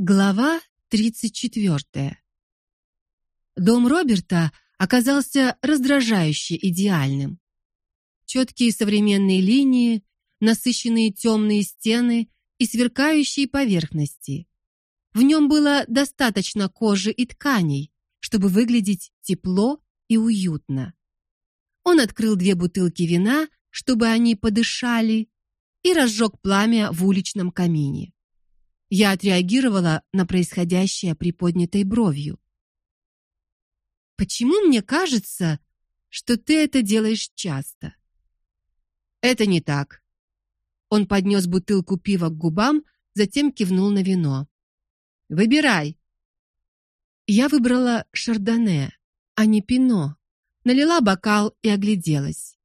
Глава 34. Дом Роберта оказался раздражающе идеальным. Четкие современные линии, насыщенные темные стены и сверкающие поверхности. В нем было достаточно кожи и тканей, чтобы выглядеть тепло и уютно. Он открыл две бутылки вина, чтобы они подышали, и разжег пламя в уличном камине. Я отреагировала на происходящее приподнятой бровью. Почему мне кажется, что ты это делаешь часто? Это не так. Он поднес бутылку пива к губам, затем кивнул на вино. Выбирай. Я выбрала шардоне, а не пино. Налила бокал и огляделась.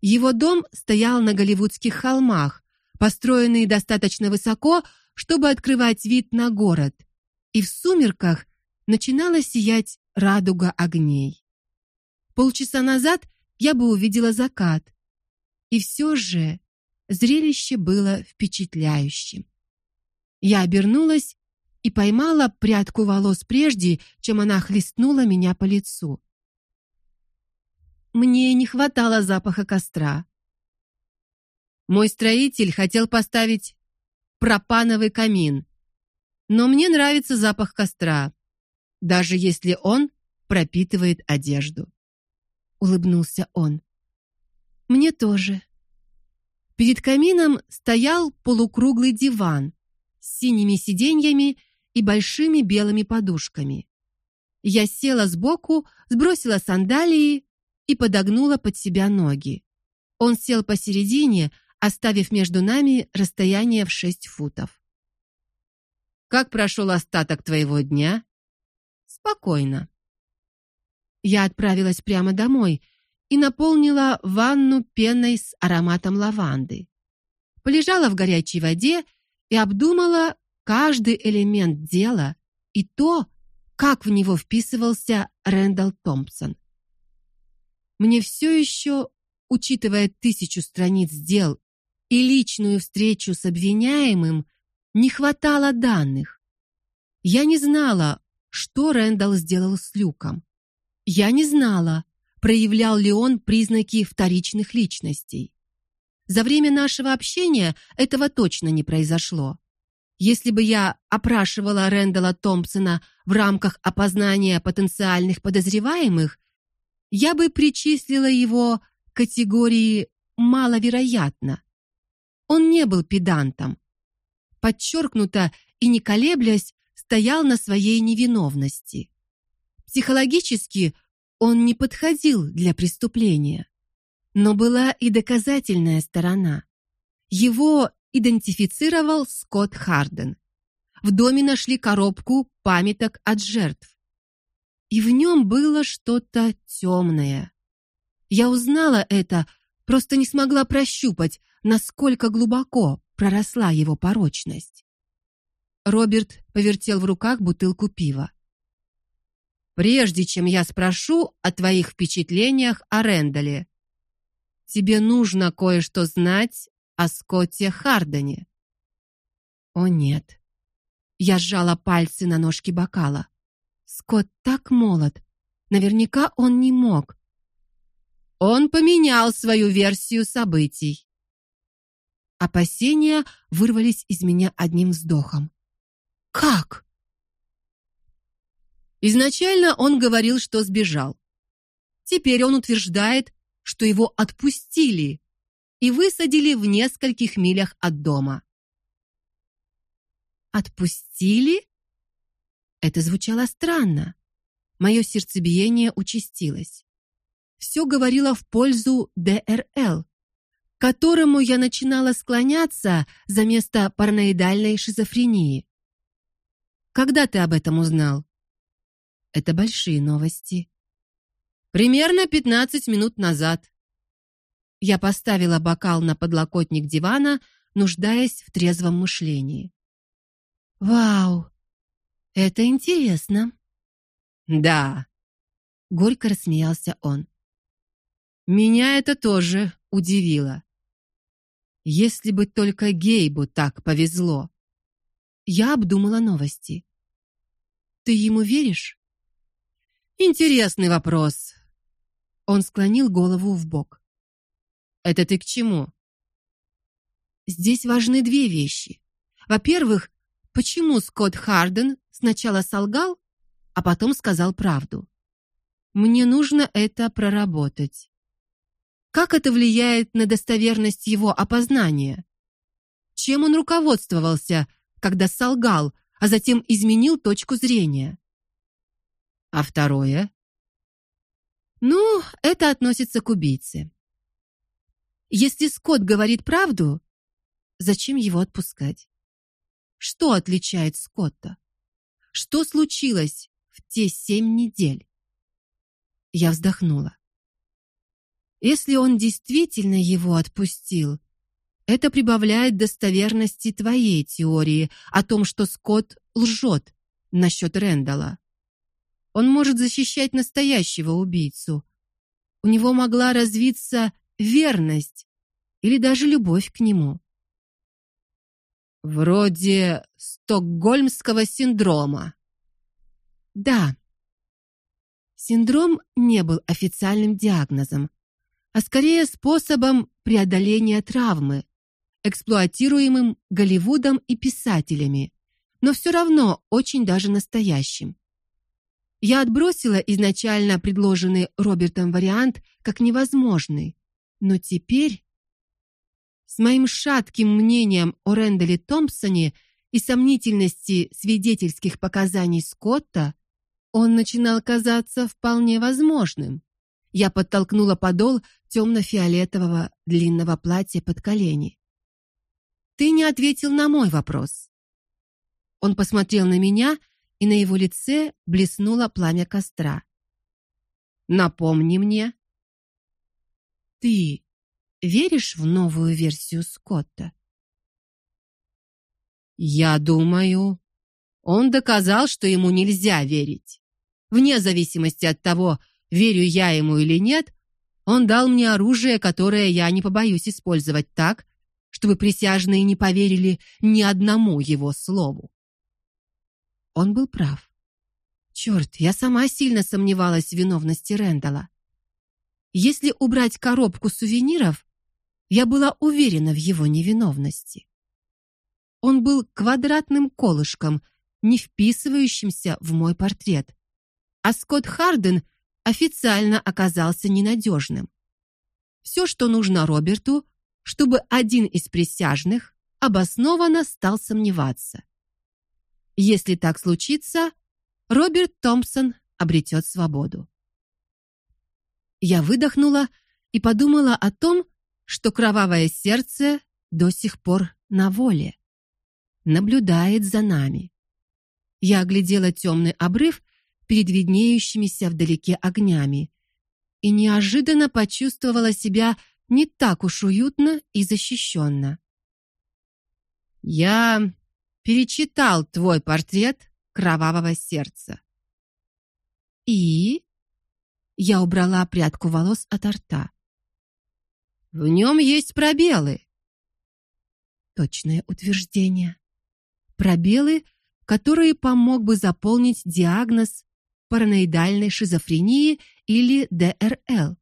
Его дом стоял на голливудских холмах, построенный достаточно высоко, чтобы открывать вид на город, и в сумерках начинала сиять радуга огней. Полчаса назад я бы увидела закат, и все же зрелище было впечатляющим. Я обернулась и поймала прядку волос прежде, чем она хлестнула меня по лицу. Мне не хватало запаха костра. Мой строитель хотел поставить пропановый камин. Но мне нравится запах костра, даже если он пропитывает одежду. Улыбнулся он. Мне тоже. Перед камином стоял полукруглый диван с синими сиденьями и большими белыми подушками. Я села сбоку, сбросила сандалии и подогнула под себя ноги. Он сел посередине, оставив между нами расстояние в шесть футов. Как прошел остаток твоего дня? Спокойно. Я отправилась прямо домой и наполнила ванну пеной с ароматом лаванды. Полежала в горячей воде и обдумала каждый элемент дела и то, как в него вписывался Рэндалл Томпсон. Мне все еще, учитывая тысячу страниц дел и личную встречу с обвиняемым не хватало данных. Я не знала, что Рэндалл сделал с Люком. Я не знала, проявлял ли он признаки вторичных личностей. За время нашего общения этого точно не произошло. Если бы я опрашивала Рэндалла Томпсона в рамках опознания потенциальных подозреваемых, я бы причислила его к категории маловероятно. Он не был педантом. Подчеркнуто и не колеблясь, стоял на своей невиновности. Психологически он не подходил для преступления. Но была и доказательная сторона. Его идентифицировал Скотт Харден. В доме нашли коробку памяток от жертв. И в нем было что-то темное. Я узнала это, просто не смогла прощупать, насколько глубоко проросла его порочность. Роберт повертел в руках бутылку пива. Прежде чем я спрошу о твоих впечатлениях о Рендале, тебе нужно кое-что знать о Скотте Хардене. О нет. Я сжала пальцы на ножке бокала. Скотт так молод. Наверняка он не мог. Он поменял свою версию событий. Опасения вырвались из меня одним вздохом. Как? Изначально он говорил, что сбежал. Теперь он утверждает, что его отпустили и высадили в нескольких милях от дома. Отпустили? Это звучало странно. Мое сердцебиение участилось. Все говорило в пользу ДРЛ, которому я начинала склоняться за место параноидальной шизофрении. Когда ты об этом узнал? Это большие новости. Примерно 15 минут назад. Я поставила бокал на подлокотник дивана, нуждаясь в трезвом мышлении. Вау. Это интересно. Да. Горько рассмеялся он. Меня это тоже удивило. Если бы только Гейбу так повезло. Я обдумала новости. Ты ему веришь? Интересный вопрос. Он склонил голову в бок. Это ты к чему? Здесь важны две вещи. Во-первых, почему Скотт Харден сначала солгал, а потом сказал правду? Мне нужно это проработать. Как это влияет на достоверность его опознания? Чем он руководствовался, когда солгал, а затем изменил точку зрения? А второе? Ну, это относится к убийце. Если Скотт говорит правду, зачем его отпускать? Что отличает Скотта? Что случилось в те семь недель? Я вздохнула. Если он действительно его отпустил, это прибавляет достоверности твоей теории о том, что Скотт лжет насчет Рендала. Он может защищать настоящего убийцу. У него могла развиться верность или даже любовь к нему. Вроде стокгольмского синдрома. Да. Синдром не был официальным диагнозом, а скорее способом преодоления травмы, эксплуатируемым Голливудом и писателями, но все равно очень даже настоящим. Я отбросила изначально предложенный Робертом вариант как невозможный, но теперь с моим шатким мнением о Ренделе Томпсоне и сомнительности свидетельских показаний Скотта, он начинал казаться вполне возможным. Я подтолкнула подол темно фиолетового длинного платья под колени. Ты не ответил на мой вопрос. Он посмотрел на меня, и на его лице блеснуло пламя костра. Напомни мне. Ты веришь в новую версию Скотта? Я думаю, он доказал, что ему нельзя верить. Вне зависимости от того, верю я ему или нет, он дал мне оружие, которое я не побоюсь использовать так, чтобы присяжные не поверили ни одному его слову. Он был прав. Черт, я сама сильно сомневалась в виновности Рендала. Если убрать коробку сувениров, я была уверена в его невиновности. Он был квадратным колышком, не вписывающимся в мой портрет. А Скотт Харден официально оказался ненадежным. Все, что нужно Роберту, чтобы один из присяжных обоснованно стал сомневаться. Если так случится, Роберт Томпсон обретет свободу. Я выдохнула и подумала о том, что кровавое сердце до сих пор на воле, наблюдает за нами. Я оглядела темный обрыв перед виднеющимися вдалеке огнями и неожиданно почувствовала себя не так уж уютно и защищенно. Я перечитал твой портрет кровавого сердца. И я убрала прядку волос от рта. В нем есть пробелы. Точное утверждение. Пробелы, которые помог бы заполнить диагноз параноидальной шизофрении или ДРЛ.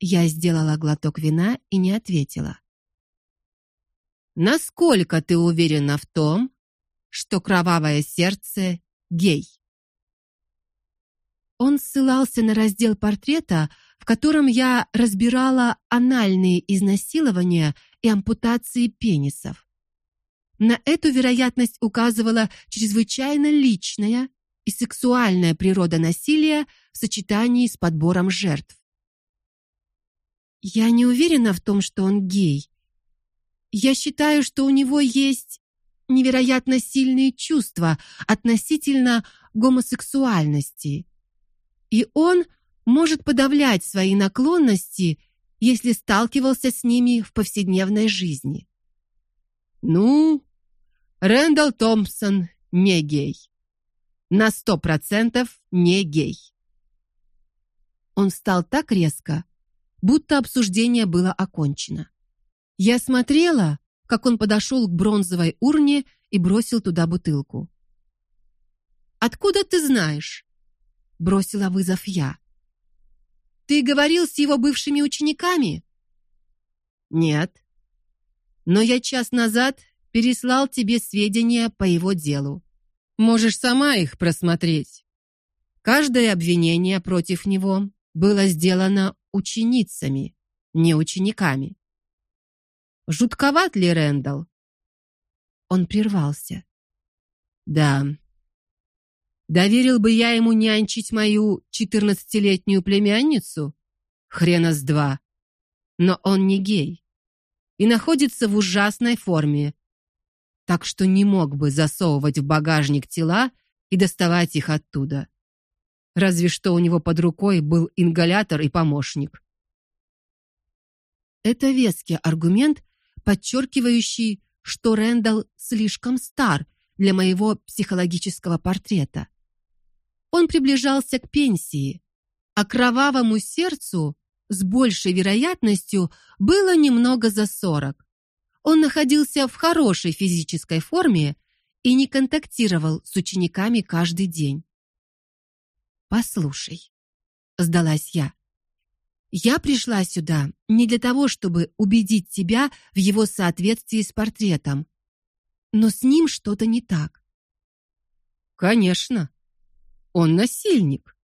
Я сделала глоток вина и не ответила. Насколько ты уверена в том, что кровавое сердце гей? Он ссылался на раздел портрета, в котором я разбирала анальные изнасилования и ампутации пенисов. На эту вероятность указывала чрезвычайно личная и сексуальная природа насилия в сочетании с подбором жертв. Я не уверена в том, что он гей. Я считаю, что у него есть невероятно сильные чувства относительно гомосексуальности. И он может подавлять свои наклонности, если сталкивался с ними в повседневной жизни. Ну, Рэндалл Томпсон не гей. На сто процентов не гей. Он встал так резко, будто обсуждение было окончено. Я смотрела, как он подошел к бронзовой урне и бросил туда бутылку. Откуда ты знаешь? бросила вызов я. Ты говорил с его бывшими учениками? Нет. Но я час назад переслал тебе сведения по его делу. Можешь сама их просмотреть. Каждое обвинение против него было сделано ученицами, не учениками. Жутковат ли Рэндалл? Он прервался. Да. Доверил бы я ему нянчить мою четырнадцатилетнюю племянницу? Хрена с два. Но он не гей и находится в ужасной форме. Так что не мог бы засовывать в багажник тела и доставать их оттуда. Разве что у него под рукой был ингалятор и помощник. Это веский аргумент, подчеркивающий, что Рэндалл слишком стар для моего психологического портрета. Он приближался к пенсии, а кровавому сердцу с большей вероятностью было немного за сорок. Он находился в хорошей физической форме и не контактировал с учениками каждый день. Послушай, сдалась я. Я пришла сюда не для того, чтобы убедить тебя в его соответствии с портретом. Но с ним что-то не так. Конечно. Он насильник.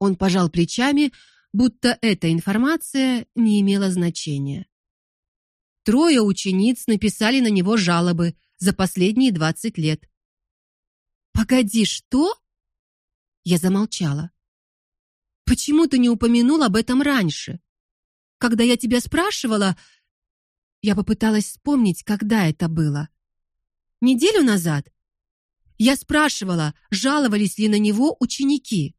Он пожал плечами, будто эта информация не имела значения. Трое учениц написали на него жалобы за последние двадцать лет. Погоди, что? Я замолчала. Почему ты не упомянул об этом раньше? Когда я тебя спрашивала, я попыталась вспомнить, когда это было. Неделю назад. Я спрашивала, жаловались ли на него ученики.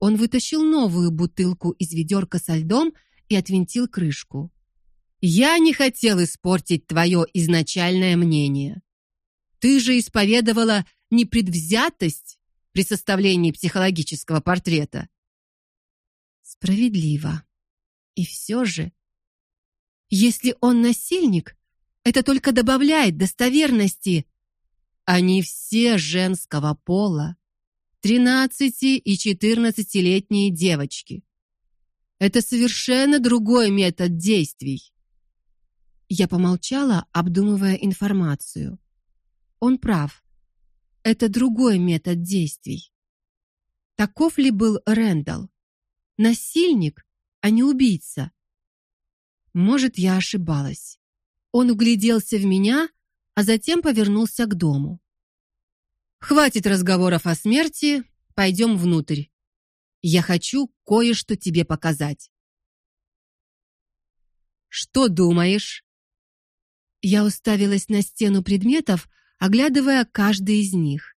Он вытащил новую бутылку из ведерка со льдом и отвинтил крышку. Я не хотел испортить твое изначальное мнение. Ты же исповедовала непредвзятость при составлении психологического портрета. Справедливо. И все же, если он насильник, это только добавляет достоверности. Они все женского пола. тринадцати и четырнадцатилетние девочки. Это совершенно другой метод действий. Я помолчала, обдумывая информацию. Он прав. Это другой метод действий. Таков ли был Рэндалл? Насильник, а не убийца? Может, я ошибалась. Он угляделся в меня, а затем повернулся к дому. Хватит разговоров о смерти, пойдем внутрь. Я хочу кое-что тебе показать. Что думаешь? Я уставилась на стену предметов, оглядывая каждый из них.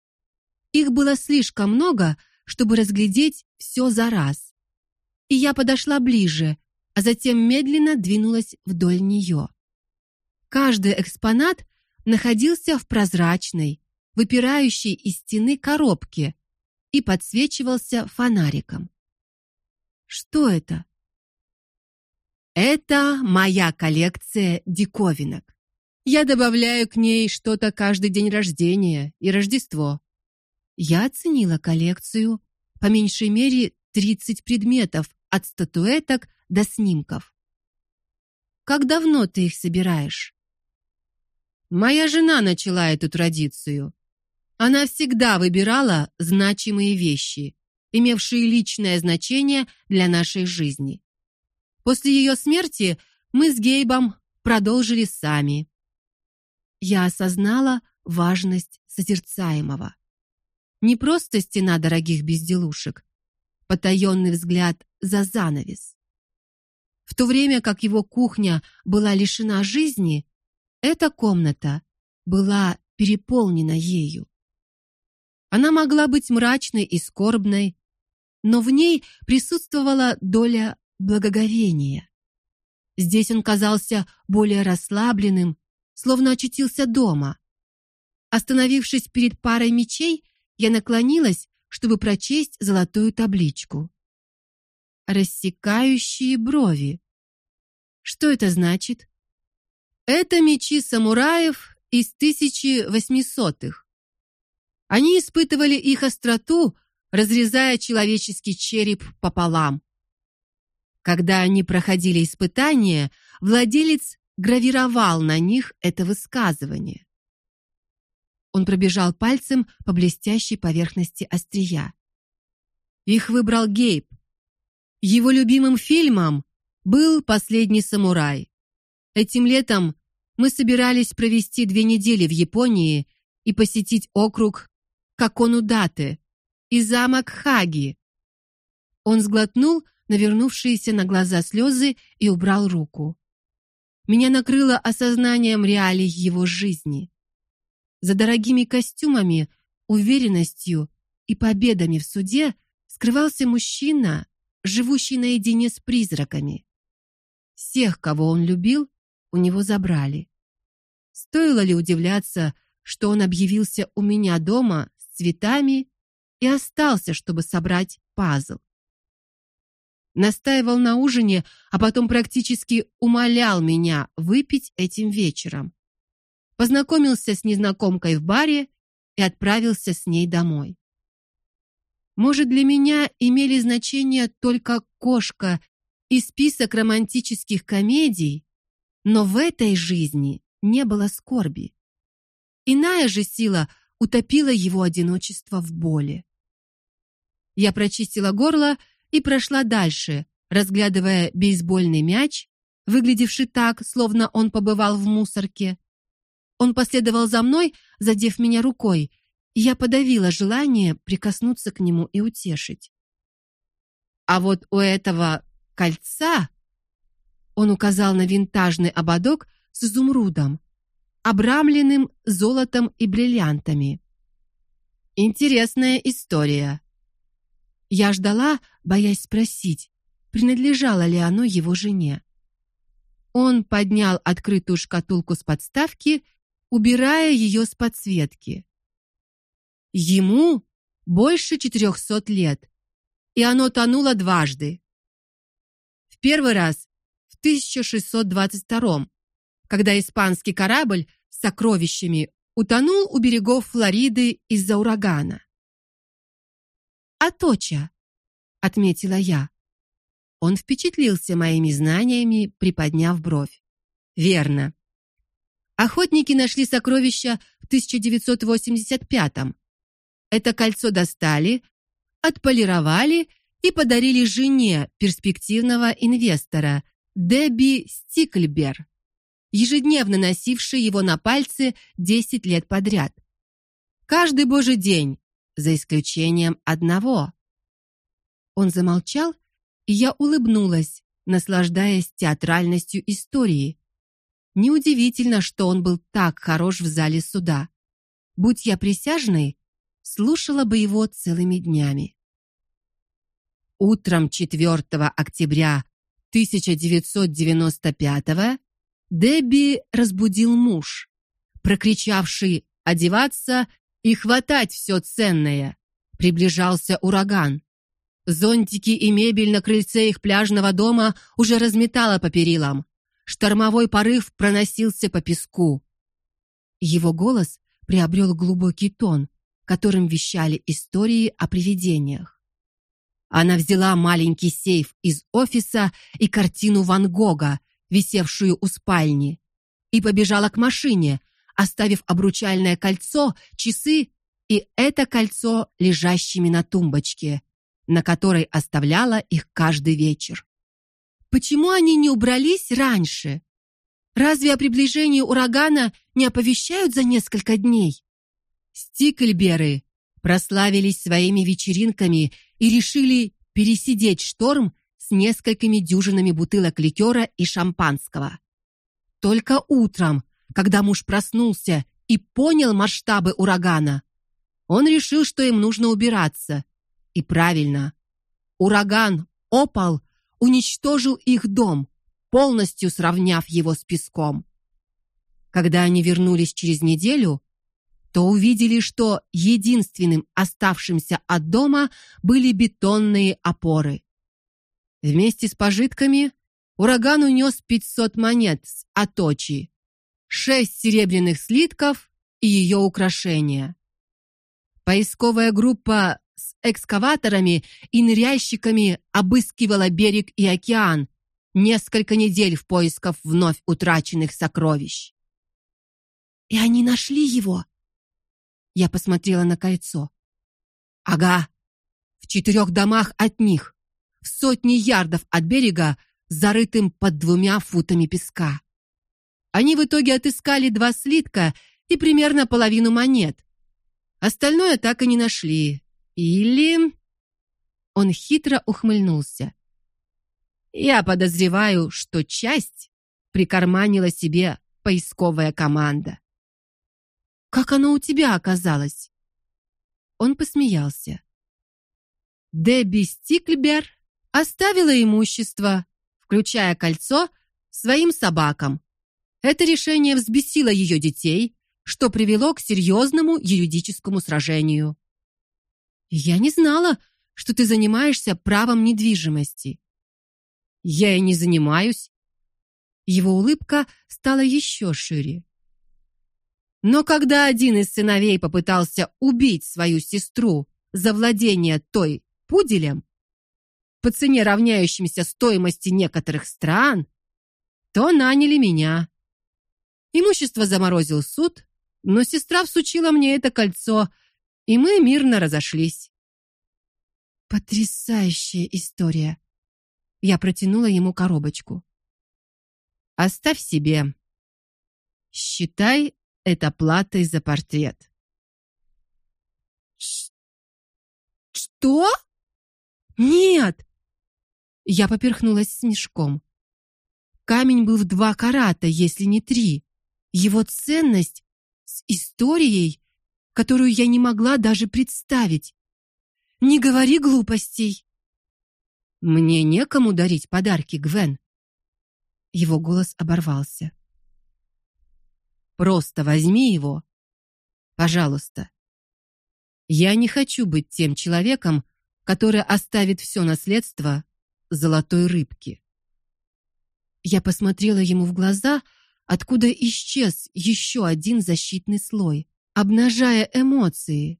Их было слишком много, чтобы разглядеть все за раз. И я подошла ближе, а затем медленно двинулась вдоль нее. Каждый экспонат находился в прозрачной, выпирающей из стены коробке и подсвечивался фонариком. Что это? Это моя коллекция диковинок. Я добавляю к ней что-то каждый день рождения и Рождество. Я оценила коллекцию, по меньшей мере 30 предметов, от статуэток до снимков. Как давно ты их собираешь? Моя жена начала эту традицию. Она всегда выбирала значимые вещи, имевшие личное значение для нашей жизни. После ее смерти мы с Гейбом продолжили сами я осознала важность созерцаемого. Не просто стена дорогих безделушек, потаенный взгляд за занавес. В то время как его кухня была лишена жизни, эта комната была переполнена ею. Она могла быть мрачной и скорбной, но в ней присутствовала доля благоговения. Здесь он казался более расслабленным словно очутился дома. Остановившись перед парой мечей, я наклонилась, чтобы прочесть золотую табличку. Рассекающие брови. Что это значит? Это мечи самураев из 1800-х. Они испытывали их остроту, разрезая человеческий череп пополам. Когда они проходили испытания, владелец гравировал на них это высказывание. Он пробежал пальцем по блестящей поверхности острия. Их выбрал Гейб. Его любимым фильмом был Последний самурай. Этим летом мы собирались провести две недели в Японии и посетить округ Каконудате и замок Хаги. Он сглотнул навернувшиеся на глаза слезы и убрал руку. Меня накрыло осознанием реалий его жизни. За дорогими костюмами, уверенностью и победами в суде скрывался мужчина, живущий наедине с призраками. Всех, кого он любил, у него забрали. Стоило ли удивляться, что он объявился у меня дома с цветами и остался, чтобы собрать пазл? Настаивал на ужине, а потом практически умолял меня выпить этим вечером. Познакомился с незнакомкой в баре и отправился с ней домой. Может, для меня имели значение только кошка и список романтических комедий, но в этой жизни не было скорби. Иная же сила утопила его одиночество в боли. Я прочистила горло и прошла дальше, разглядывая бейсбольный мяч, выглядевший так, словно он побывал в мусорке. Он последовал за мной, задев меня рукой, я подавила желание прикоснуться к нему и утешить. А вот у этого кольца он указал на винтажный ободок с изумрудом, обрамленным золотом и бриллиантами. Интересная история. Я ждала, боясь спросить, принадлежало ли оно его жене. Он поднял открытую шкатулку с подставки, убирая ее с подсветки. Ему больше четырехсот лет, и оно тонуло дважды. В первый раз в 1622 когда испанский корабль с сокровищами утонул у берегов Флориды из-за урагана. Аточа, отметила я. Он впечатлился моими знаниями, приподняв бровь. Верно. Охотники нашли сокровища в 1985-м, это кольцо достали, отполировали и подарили жене перспективного инвестора Дебби Стикльбер, ежедневно носившей его на пальце 10 лет подряд. Каждый божий день, за исключением одного. Он замолчал, и я улыбнулась, наслаждаясь театральностью истории. Неудивительно, что он был так хорош в зале суда. Будь я присяжной, слушала бы его целыми днями. Утром 4 октября 1995 Дебби разбудил муж, прокричавший одеваться и хватать все ценное. Приближался ураган. Зонтики и мебель на крыльце их пляжного дома уже разметало по перилам. Штормовой порыв проносился по песку. Его голос приобрел глубокий тон, которым вещали истории о привидениях. Она взяла маленький сейф из офиса и картину Ван Гога, висевшую у спальни, и побежала к машине, оставив обручальное кольцо, часы и это кольцо лежащими на тумбочке, на которой оставляла их каждый вечер. Почему они не убрались раньше? Разве о приближении урагана не оповещают за несколько дней? Стикльберы прославились своими вечеринками и решили пересидеть шторм с несколькими дюжинами бутылок ликера и шампанского. Только утром, когда муж проснулся и понял масштабы урагана, он решил, что им нужно убираться. И правильно. Ураган опал уничтожил их дом, полностью сравняв его с песком. Когда они вернулись через неделю, то увидели, что единственным оставшимся от дома были бетонные опоры. Вместе с пожитками ураган унес 500 монет с Аточи, шесть серебряных слитков и ее украшения. Поисковая группа с экскаваторами и ныряльщиками обыскивала берег и океан несколько недель в поисках вновь утраченных сокровищ. И они нашли его. Я посмотрела на кольцо. Ага. В четырех домах от них, в сотни ярдов от берега, зарытым под двумя футами песка. Они в итоге отыскали два слитка и примерно половину монет. Остальное так и не нашли. Или Он хитро ухмыльнулся. Я подозреваю, что часть прикарманила себе поисковая команда. Как оно у тебя оказалось? Он посмеялся. Дебби Стикльбер оставила имущество, включая кольцо, своим собакам. Это решение взбесило ее детей, что привело к серьезному юридическому сражению. Я не знала, что ты занимаешься правом недвижимости. Я и не занимаюсь. Его улыбка стала еще шире. Но когда один из сыновей попытался убить свою сестру за владение той пуделем по цене равняющейся стоимости некоторых стран, то наняли меня. Имущество заморозил суд, но сестра всучила мне это кольцо, и мы мирно разошлись. Потрясающая история. Я протянула ему коробочку. Оставь себе. Считай это платой за портрет. Что? Нет. Я поперхнулась снежком. Камень был в два карата, если не три. Его ценность с историей, которую я не могла даже представить. Не говори глупостей. Мне некому дарить подарки, Гвен. Его голос оборвался. Просто возьми его. Пожалуйста. Я не хочу быть тем человеком, который оставит все наследство золотой рыбке. Я посмотрела ему в глаза, откуда исчез еще один защитный слой, обнажая эмоции.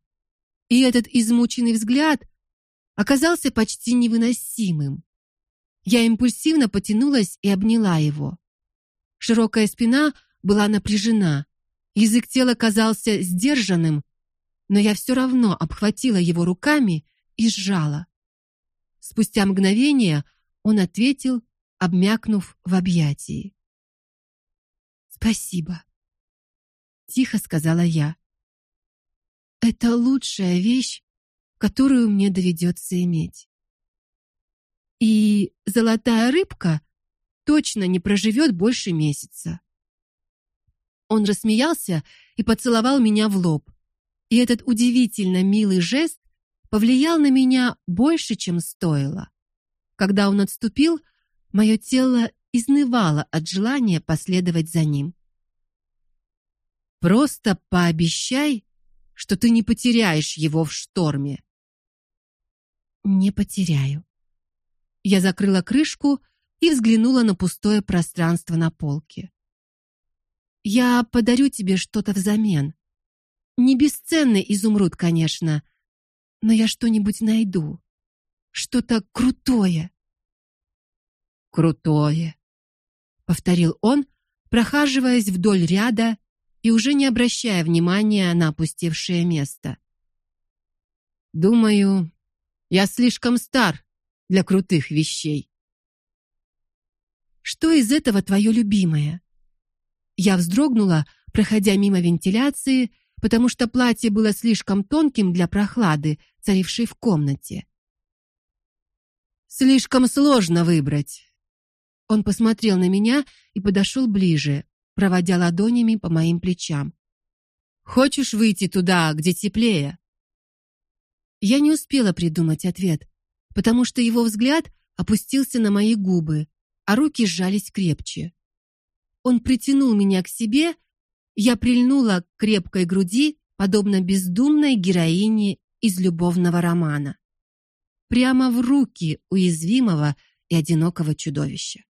И этот измученный взгляд оказался почти невыносимым. Я импульсивно потянулась и обняла его. Широкая спина была напряжена, язык тела казался сдержанным, но я все равно обхватила его руками и сжала. Спустя мгновение он ответил, обмякнув в объятии. Спасибо, тихо сказала я. Это лучшая вещь, которую мне доведется иметь. И золотая рыбка точно не проживет больше месяца. Он рассмеялся и поцеловал меня в лоб. И этот удивительно милый жест повлиял на меня больше, чем стоило. Когда он отступил, мое тело изнывало от желания последовать за ним. Просто пообещай, что ты не потеряешь его в шторме. Не потеряю. Я закрыла крышку и взглянула на пустое пространство на полке. Я подарю тебе что-то взамен. Не бесценный изумруд, конечно, но я что-нибудь найду. Что-то крутое. Крутое, повторил он, прохаживаясь вдоль ряда и уже не обращая внимания на опустевшее место. Думаю, я слишком стар для крутых вещей. Что из этого твое любимое? Я вздрогнула, проходя мимо вентиляции, потому что платье было слишком тонким для прохлады, царившей в комнате. Слишком сложно выбрать. Он посмотрел на меня и подошел ближе, проводя ладонями по моим плечам. Хочешь выйти туда, где теплее? Я не успела придумать ответ, потому что его взгляд опустился на мои губы, а руки сжались крепче. Он притянул меня к себе, я прильнула к крепкой груди, подобно бездумной героине из любовного романа. Прямо в руки уязвимого и одинокого чудовища.